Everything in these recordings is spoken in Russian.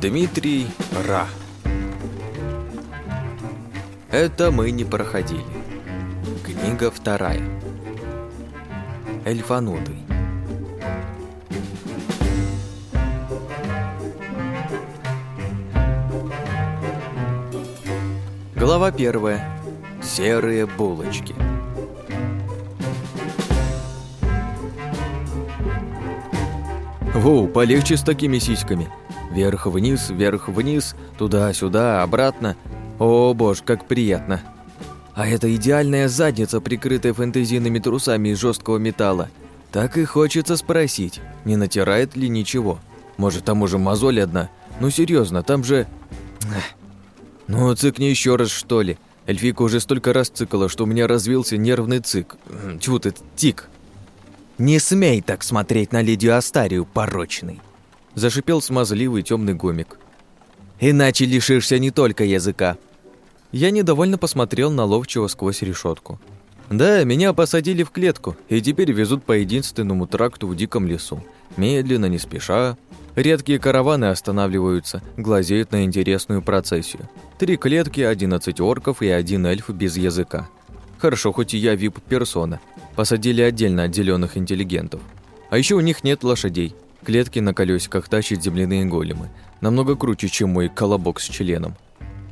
Дмитрий Ра Это мы не проходили. Книга вторая. Эльфанутый. Глава первая. Серые булочки. Воу, полегче с такими сиськами. Вверх-вниз, вверх-вниз, туда-сюда, обратно. О, боже, как приятно. А это идеальная задница, прикрытая фэнтезийными трусами из жесткого металла. Так и хочется спросить, не натирает ли ничего. Может, там уже мозоль одна? Ну серьезно, там же... Ну, цикни еще раз, что ли. Эльфика уже столько раз цикала, что у меня развился нервный цик. Тьфу ты, тик. «Не смей так смотреть на леди Астарию, порочный!» Зашипел смазливый темный гомик. «Иначе лишишься не только языка!» Я недовольно посмотрел на ловчего сквозь решетку. Да, меня посадили в клетку, и теперь везут по единственному тракту в диком лесу. Медленно, не спеша, Редкие караваны останавливаются, глазеют на интересную процессию. Три клетки, одиннадцать орков и один эльф без языка. Хорошо, хоть и я вип-персона. Посадили отдельно отделенных интеллигентов. А еще у них нет лошадей. Клетки на колесиках тащат земляные големы. Намного круче, чем мой колобок с членом.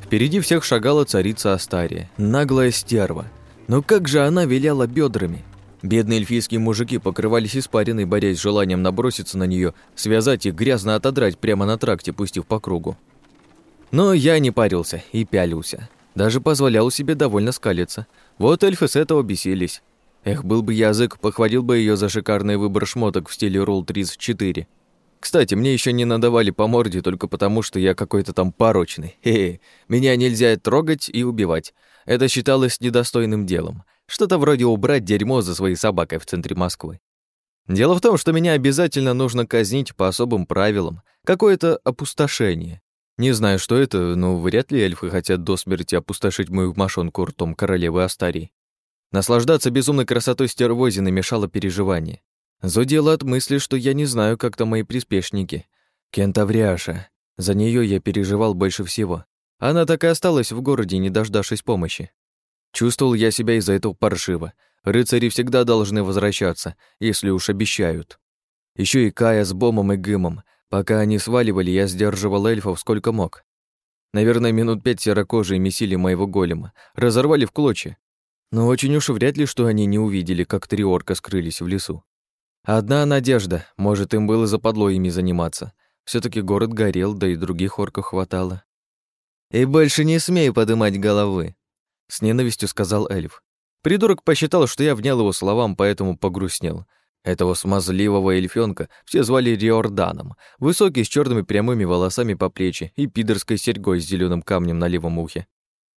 Впереди всех шагала царица Астария, наглая стерва. Но как же она виляла бедрами, Бедные эльфийские мужики покрывались испариной, борясь с желанием наброситься на нее, связать их, грязно отодрать прямо на тракте, пустив по кругу. Но я не парился и пялился. Даже позволял себе довольно скалиться. Вот эльфы с этого бесились. Эх, был бы язык, похвалил бы ее за шикарный выбор шмоток в стиле Рул 34. Кстати, мне еще не надавали по морде только потому, что я какой-то там порочный. Хе-хе. Меня нельзя трогать и убивать. Это считалось недостойным делом. Что-то вроде убрать дерьмо за своей собакой в центре Москвы. Дело в том, что меня обязательно нужно казнить по особым правилам. Какое-то опустошение. Не знаю, что это, но вряд ли эльфы хотят до смерти опустошить мою мошонку ртом королевы Астарии. Наслаждаться безумной красотой стервозины мешало переживание. Зудело от мысли, что я не знаю, как то мои приспешники. Кентавриаша. За нее я переживал больше всего. Она так и осталась в городе, не дождавшись помощи. Чувствовал я себя из-за этого паршиво. Рыцари всегда должны возвращаться, если уж обещают. Еще и Кая с Бомом и Гымом. Пока они сваливали, я сдерживал эльфов сколько мог. Наверное, минут пять серокожие месили моего голема, разорвали в клочья. Но очень уж вряд ли, что они не увидели, как три орка скрылись в лесу. Одна надежда, может, им было западло ими заниматься. все таки город горел, да и других орков хватало. «И больше не смей подымать головы», с ненавистью сказал эльф. Придурок посчитал, что я внял его словам, поэтому погрустнел. Этого смазливого эльфёнка все звали Риорданом, высокий с черными прямыми волосами по плечи и пидорской серьгой с зеленым камнем на левом ухе.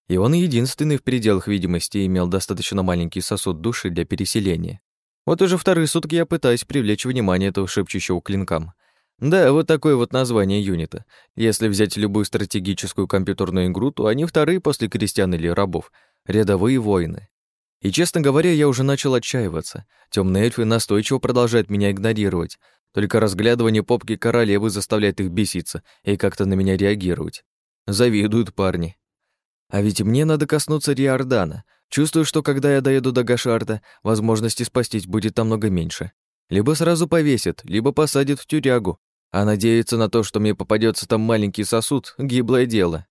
И он единственный в пределах видимости имел достаточно маленький сосуд души для переселения. Вот уже вторые сутки я пытаюсь привлечь внимание этого шепчущего клинкам. Да, вот такое вот название юнита. Если взять любую стратегическую компьютерную игру, то они вторые после крестьян или рабов, рядовые воины. И, честно говоря, я уже начал отчаиваться. Темные эльфы настойчиво продолжают меня игнорировать. Только разглядывание попки королевы заставляет их беситься и как-то на меня реагировать. Завидуют парни. А ведь мне надо коснуться Риордана. Чувствую, что когда я доеду до Гашарта, возможности спастись будет намного меньше. Либо сразу повесят, либо посадят в тюрягу, а надеяться на то, что мне попадется там маленький сосуд, гиблое дело.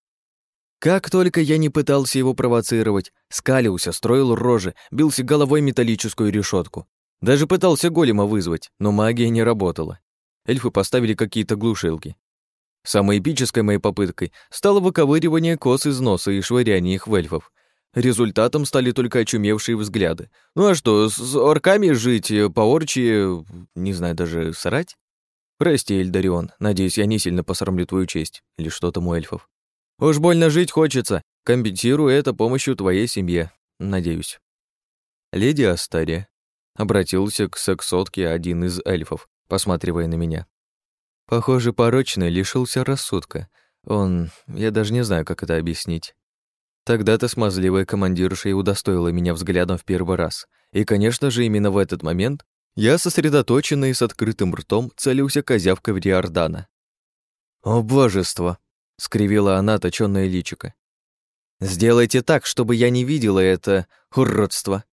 Как только я не пытался его провоцировать, скалился, строил рожи, бился головой металлическую решетку. Даже пытался голема вызвать, но магия не работала. Эльфы поставили какие-то глушилки. Самой эпической моей попыткой стало выковыривание кос из носа и швыряние их в эльфов. Результатом стали только очумевшие взгляды. Ну а что, с орками жить, по-орчи, не знаю, даже срать? Прости, Эльдарион, надеюсь, я не сильно посрамлю твою честь или что там у эльфов. Уж больно жить хочется, компенсирую это помощью твоей семье, надеюсь. Леди Астария обратился к сексотке один из эльфов, посматривая на меня. Похоже, порочный лишился рассудка. Он... я даже не знаю, как это объяснить. Тогда-то смазливая командирша и удостоила меня взглядом в первый раз. И, конечно же, именно в этот момент я, сосредоточенный и с открытым ртом, целился козявкой в Риордана. «О, божество!» — скривила она точёное личико. «Сделайте так, чтобы я не видела это уродство.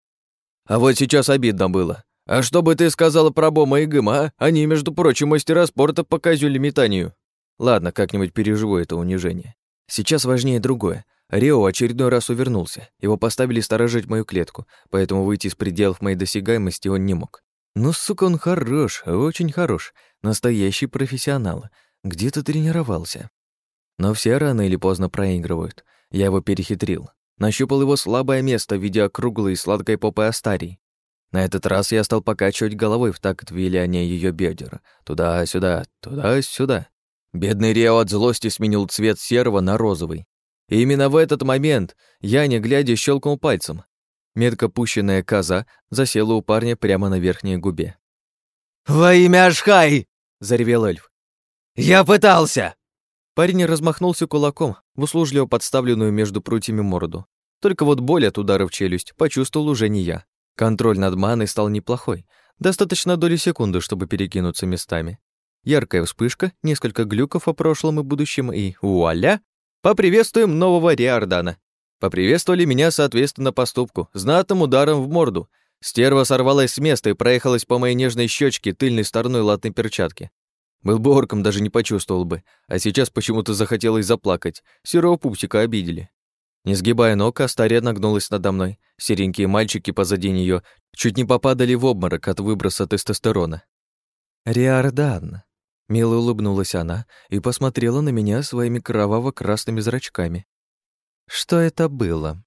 А вот сейчас обидно было. А что бы ты сказала про Бома и Гыма, а? Они, между прочим, мастера спорта по козюлеметанию. Ладно, как-нибудь переживу это унижение. Сейчас важнее другое. Рео очередной раз увернулся. Его поставили сторожить мою клетку, поэтому выйти из пределов моей досягаемости он не мог. Ну, сука, он хорош, очень хорош. Настоящий профессионал. Где-то тренировался. Но все рано или поздно проигрывают. Я его перехитрил. Нащупал его слабое место в виде округлой сладкой попы Астарии. На этот раз я стал покачивать головой в такт виляния ее бедер. Туда-сюда, туда-сюда. Бедный Рео от злости сменил цвет серого на розовый. И именно в этот момент я, не глядя, щелкнул пальцем. Метко пущенная коза засела у парня прямо на верхней губе. «Во имя Ашхай!» — заревел эльф. «Я пытался!» Парень размахнулся кулаком в услужливо подставленную между прутьями морду. Только вот боль от удара в челюсть почувствовал уже не я. Контроль над маной стал неплохой. Достаточно доли секунды, чтобы перекинуться местами. Яркая вспышка, несколько глюков о прошлом и будущем и вуаля! Поприветствуем нового Риордана. Поприветствовали меня, соответственно, поступку, знатным ударом в морду. Стерва сорвалась с места и проехалась по моей нежной щечке тыльной стороной латной перчатки. Был бы орком, даже не почувствовал бы, а сейчас почему-то захотелось заплакать. Серого пупсика обидели. Не сгибая ног, Астария нагнулась надо мной. Серенькие мальчики позади нее чуть не попадали в обморок от выброса тестостерона. «Риордан», Мило улыбнулась она и посмотрела на меня своими кроваво-красными зрачками. Что это было?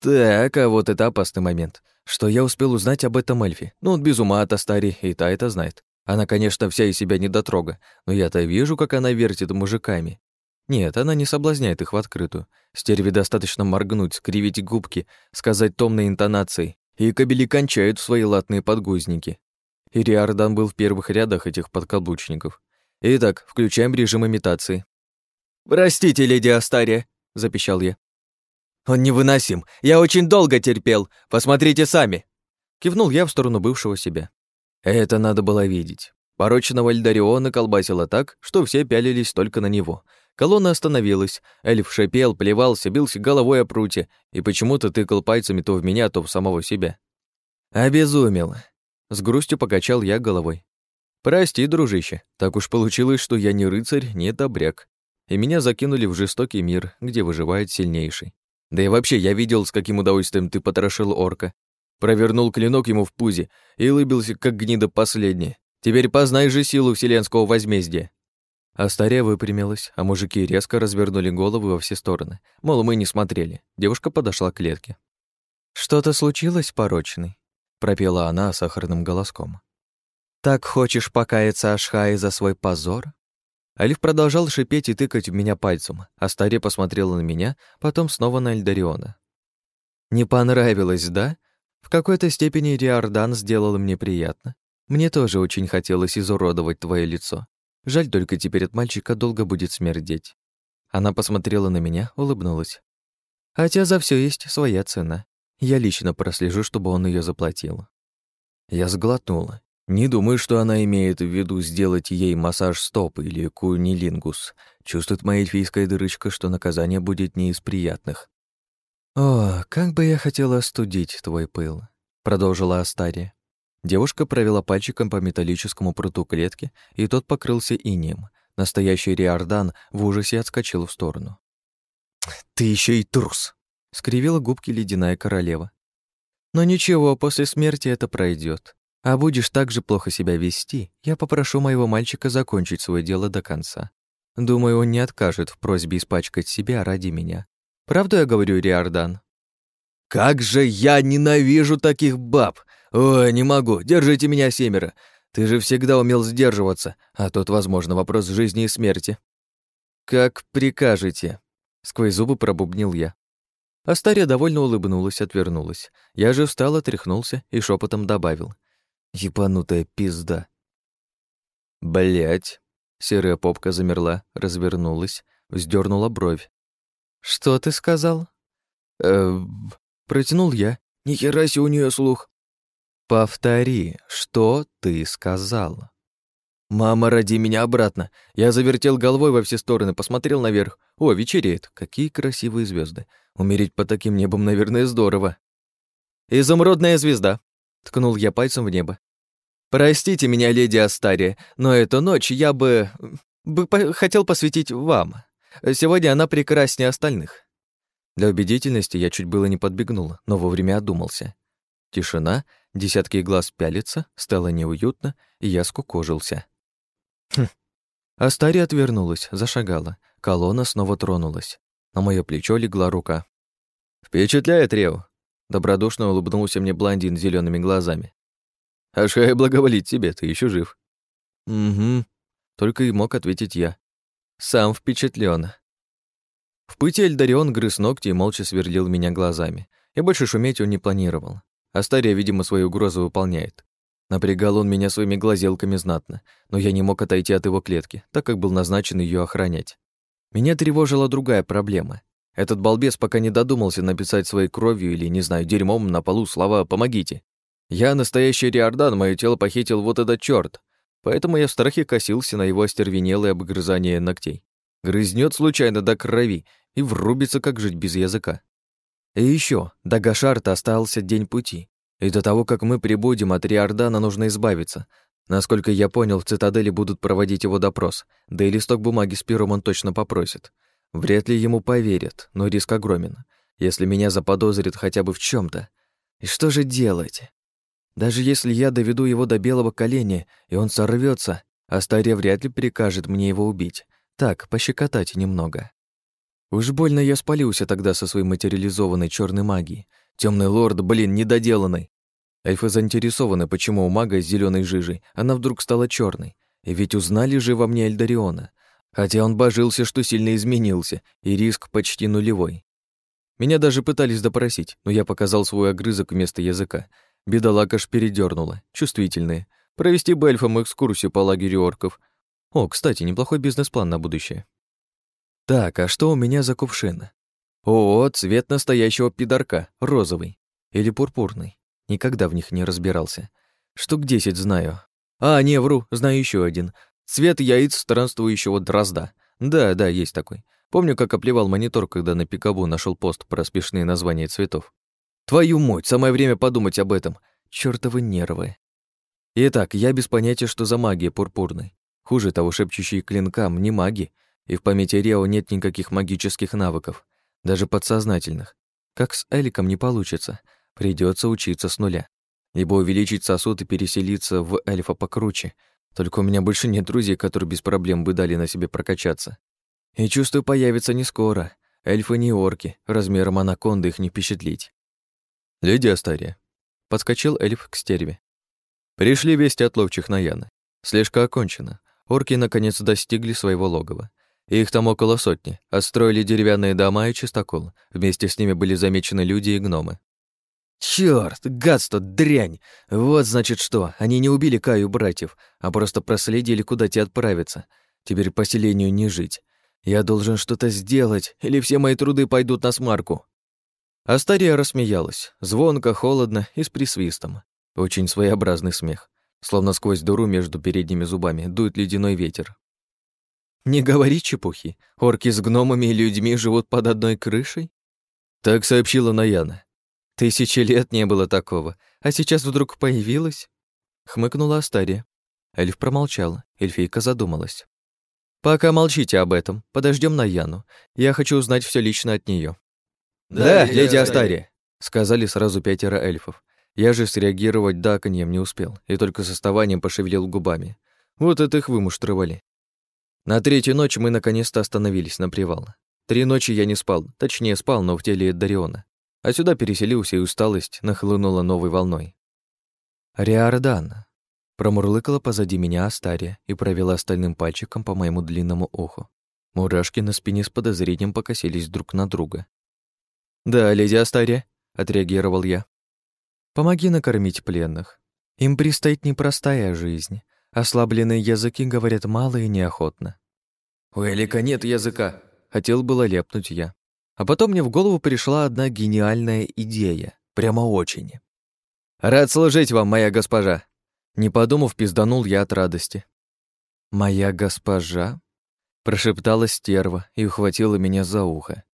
Так, а вот это опасный момент. Что я успел узнать об этом эльфе? Ну, он без ума от Астари, и та это знает. Она, конечно, вся из себя недотрога, но я-то вижу, как она вертит мужиками. Нет, она не соблазняет их в открытую. Стерве достаточно моргнуть, скривить губки, сказать томной интонацией, и кабели кончают в свои латные подгузники. И Риордан был в первых рядах этих подкаблучников. Итак, включаем режим имитации. «Простите, леди Астария», — запищал я. «Он невыносим. Я очень долго терпел. Посмотрите сами». Кивнул я в сторону бывшего себя. Это надо было видеть. Порочного Эльдариона колбасило так, что все пялились только на него. Колонна остановилась, эльф шипел, плевался, бился головой о прутье и почему-то тыкал пальцами то в меня, то в самого себя. Обезумел. С грустью покачал я головой. «Прости, дружище, так уж получилось, что я не рыцарь, не добряк. И меня закинули в жестокий мир, где выживает сильнейший. Да и вообще, я видел, с каким удовольствием ты потрошил орка. Провернул клинок ему в пузе и улыбился, как гнида последняя. Теперь познай же силу вселенского возмездия». Астария выпрямилась, а мужики резко развернули головы во все стороны. Мол, мы не смотрели. Девушка подошла к клетке. «Что-то случилось, порочный?» пропела она сахарным голоском. «Так хочешь покаяться Ашхае за свой позор?» Алиф продолжал шипеть и тыкать в меня пальцем, а Старе посмотрела на меня, потом снова на Эльдариона. «Не понравилось, да? В какой-то степени Риордан сделал мне приятно. Мне тоже очень хотелось изуродовать твое лицо. Жаль только теперь от мальчика долго будет смердеть». Она посмотрела на меня, улыбнулась. «Хотя за все есть своя цена. Я лично прослежу, чтобы он ее заплатил. Я сглотнула. Не думаю, что она имеет в виду сделать ей массаж стоп или кунилингус. Чувствует моя эльфийская дырочка, что наказание будет не из приятных. «О, как бы я хотела остудить твой пыл», — продолжила Астария. Девушка провела пальчиком по металлическому пруту клетки, и тот покрылся инеем. Настоящий Риордан в ужасе отскочил в сторону. «Ты еще и трус!» скривила губки ледяная королева. Но ничего, после смерти это пройдет. А будешь так же плохо себя вести, я попрошу моего мальчика закончить свое дело до конца. Думаю, он не откажет в просьбе испачкать себя ради меня. Правду я говорю, Риордан? Как же я ненавижу таких баб! Ой, не могу, держите меня семеро. Ты же всегда умел сдерживаться, а тут, возможно, вопрос жизни и смерти. Как прикажете, сквозь зубы пробубнил я. Астария довольно улыбнулась, отвернулась. Я же встал, отряхнулся и шепотом добавил. «Ебанутая пизда». Блять. Серая попка замерла, развернулась, вздернула бровь. «Что ты сказал?» э протянул я. Ни хера себе у нее слух. Повтори, что ты сказал? Мама, роди меня обратно. Я завертел головой во все стороны, посмотрел наверх. О, вечереет. Какие красивые звезды. Умереть по таким небом, наверное, здорово. Изумрудная звезда. Ткнул я пальцем в небо. Простите меня, леди Астария, но эту ночь я бы... бы по хотел посвятить вам. Сегодня она прекраснее остальных. Для убедительности я чуть было не подбегнул, но вовремя одумался. Тишина, десятки глаз пялятся, стало неуютно, и я скукожился. Хм. Астария отвернулась, зашагала. Колонна снова тронулась. На моё плечо легла рука. «Впечатляет, Рео!» Добродушно улыбнулся мне блондин с зелёными глазами. «Ашхай благоволит тебе, ты ещё жив». «Угу», — только и мог ответить я. «Сам впечатлен. В пути Эльдарион грыз ногти и молча сверлил меня глазами. И больше шуметь он не планировал. Астария, видимо, свою угрозу выполняет. Напрягал он меня своими глазелками знатно, но я не мог отойти от его клетки, так как был назначен ее охранять. Меня тревожила другая проблема. Этот балбес пока не додумался написать своей кровью или, не знаю, дерьмом на полу слова «помогите». Я настоящий Риордан, мое тело похитил вот этот черт, поэтому я в страхе косился на его остервенелое обгрызание ногтей. Грызнет случайно до крови и врубится, как жить без языка. И еще до Гашарта остался день пути, и до того, как мы прибудем от Риордана, нужно избавиться. Насколько я понял, в цитадели будут проводить его допрос, да и листок бумаги с пером он точно попросит. Вряд ли ему поверят, но риск огромен. Если меня заподозрят хотя бы в чем то И что же делать? Даже если я доведу его до белого коленя, и он сорвется, Астария вряд ли прикажет мне его убить. Так, пощекотать немного. Уж больно я спалился тогда со своей материализованной черной магией. Темный лорд, блин, недоделанный. Эльфы заинтересованы, почему у мага с зеленой жижей она вдруг стала черной. И ведь узнали же во мне Эльдариона. Хотя он божился, что сильно изменился, и риск почти нулевой. Меня даже пытались допросить, но я показал свой огрызок вместо языка. Бедолага ж передернула, чувствительные. Провести бы эльфам экскурсию по лагерю орков, о, кстати, неплохой бизнес-план на будущее. Так, а что у меня за кувшин? О, цвет настоящего пидорка, розовый. Или пурпурный. Никогда в них не разбирался. Штук десять знаю. А, не, вру, знаю еще один. Цвет яиц странствующего дрозда. Да, да, есть такой. Помню, как оплевал монитор, когда на Пикабу нашел пост про смешные названия цветов. Твою мать, самое время подумать об этом. Чёртовы нервы. Итак, я без понятия, что за магия пурпурной. Хуже того, шепчущие клинкам не маги, и в памяти Рео нет никаких магических навыков, даже подсознательных. Как с Эликом не получится, придется учиться с нуля. Либо увеличить сосуд и переселиться в эльфа покруче. Только у меня больше нет друзей, которые без проблем бы дали на себе прокачаться. И чувствую, появится не скоро. Эльфы не орки, размером анаконды их не впечатлить. «Леди Астария», — подскочил эльф к стерве. «Пришли вести от ловчих на Яны. Слежка окончена. Орки наконец достигли своего логова. Их там около сотни, отстроили деревянные дома и чистокол. Вместе с ними были замечены люди и гномы. Чёрт, гадство, дрянь! Вот значит что, они не убили Каю братьев, а просто проследили, куда те отправиться. Теперь поселению не жить. Я должен что-то сделать, или все мои труды пойдут на смарку. Астария рассмеялась, звонко, холодно и с присвистом. Очень своеобразный смех. Словно сквозь дыру между передними зубами дует ледяной ветер. «Не говори чепухи. Орки с гномами и людьми живут под одной крышей?» Так сообщила Наяна. «Тысячи лет не было такого, а сейчас вдруг появилось?» Хмыкнула Астария. Эльф промолчала, эльфийка задумалась. «Пока молчите об этом, подождем Наяну. Я хочу узнать все лично от нее. «Да, леди Астария», — сказали сразу пятеро эльфов. Я же среагировать даканьем не успел, и только с оставанием пошевелил губами. Вот это их вымуштровали. На третью ночь мы наконец-то остановились на привал. Три ночи я не спал, точнее спал, но в теле Дариона. А сюда переселился, и усталость нахлынула новой волной. «Риордан», — промурлыкала позади меня Астария и провела остальным пальчиком по моему длинному уху. Мурашки на спине с подозрением покосились друг на друга. «Да, леди Астария», — отреагировал я. Помоги накормить пленных. Им предстоит непростая жизнь. Ослабленные языки говорят мало и неохотно. «У Элика нет языка», — хотел было лепнуть я. А потом мне в голову пришла одна гениальная идея. Прямо очень. «Рад служить вам, моя госпожа!» Не подумав, пизданул я от радости. «Моя госпожа?» Прошептала стерва и ухватила меня за ухо.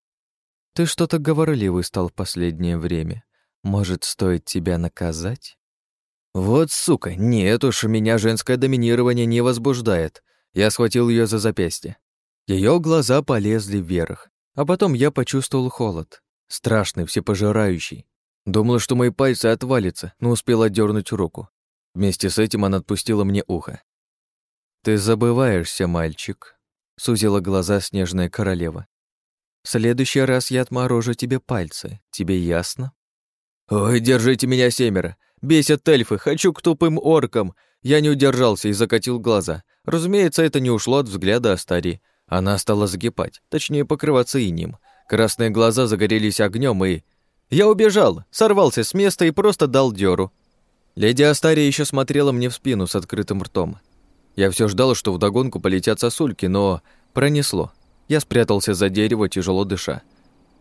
«Ты что-то говорливый стал в последнее время. Может, стоит тебя наказать?» «Вот сука, нет уж, меня женское доминирование не возбуждает». Я схватил ее за запястье. Ее глаза полезли вверх, а потом я почувствовал холод. Страшный, всепожирающий. Думала, что мои пальцы отвалятся, но успела дернуть руку. Вместе с этим она отпустила мне ухо. «Ты забываешься, мальчик», — сузила глаза снежная королева. «В следующий раз я отморожу тебе пальцы. Тебе ясно?» «Ой, держите меня, семеро! Бесят эльфы, хочу к тупым оркам!» Я не удержался и закатил глаза. Разумеется, это не ушло от взгляда Астари. Она стала закипать, точнее, покрываться инем. Красные глаза загорелись огнем и... Я убежал, сорвался с места и просто дал дёру. Леди Астария еще смотрела мне в спину с открытым ртом. Я все ждал, что вдогонку полетят сосульки, но пронесло. Я спрятался за дерево, тяжело дыша.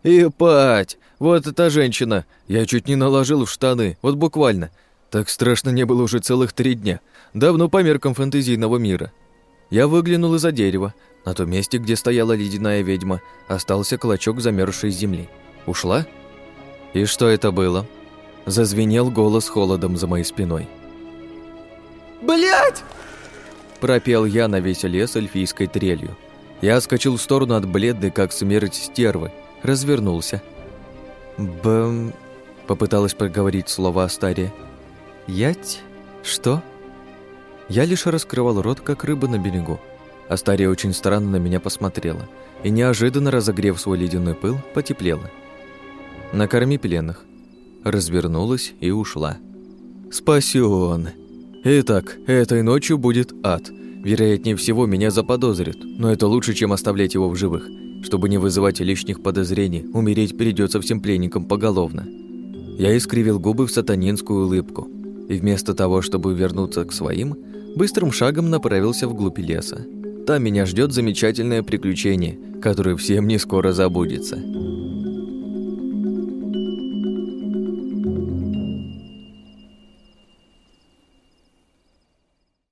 «Ипать! Вот эта женщина! Я чуть не наложил в штаны, вот буквально. Так страшно не было уже целых три дня. Давно по меркам фэнтезийного мира. Я выглянул из-за дерева. На том месте, где стояла ледяная ведьма, остался клочок замерзшей земли. Ушла? И что это было? Зазвенел голос холодом за моей спиной. Блять! Пропел я на весь лес эльфийской трелью. Я скочил в сторону от бледной, как смерть стервы, развернулся. «Бэм...» — попыталась проговорить слова Астария. «Ять? Что?» Я лишь раскрывал рот, как рыба на берегу. Астария очень странно на меня посмотрела и, неожиданно разогрев свой ледяной пыл, потеплела. «Накорми пленных». Развернулась и ушла. «Спасён!» Итак, этой ночью будет ад. Вероятнее всего, меня заподозрят, но это лучше, чем оставлять его в живых. Чтобы не вызывать лишних подозрений, умереть придется всем пленникам поголовно. Я искривил губы в сатанинскую улыбку и вместо того, чтобы вернуться к своим, быстрым шагом направился вглубь леса. Там меня ждет замечательное приключение, которое всем не скоро забудется.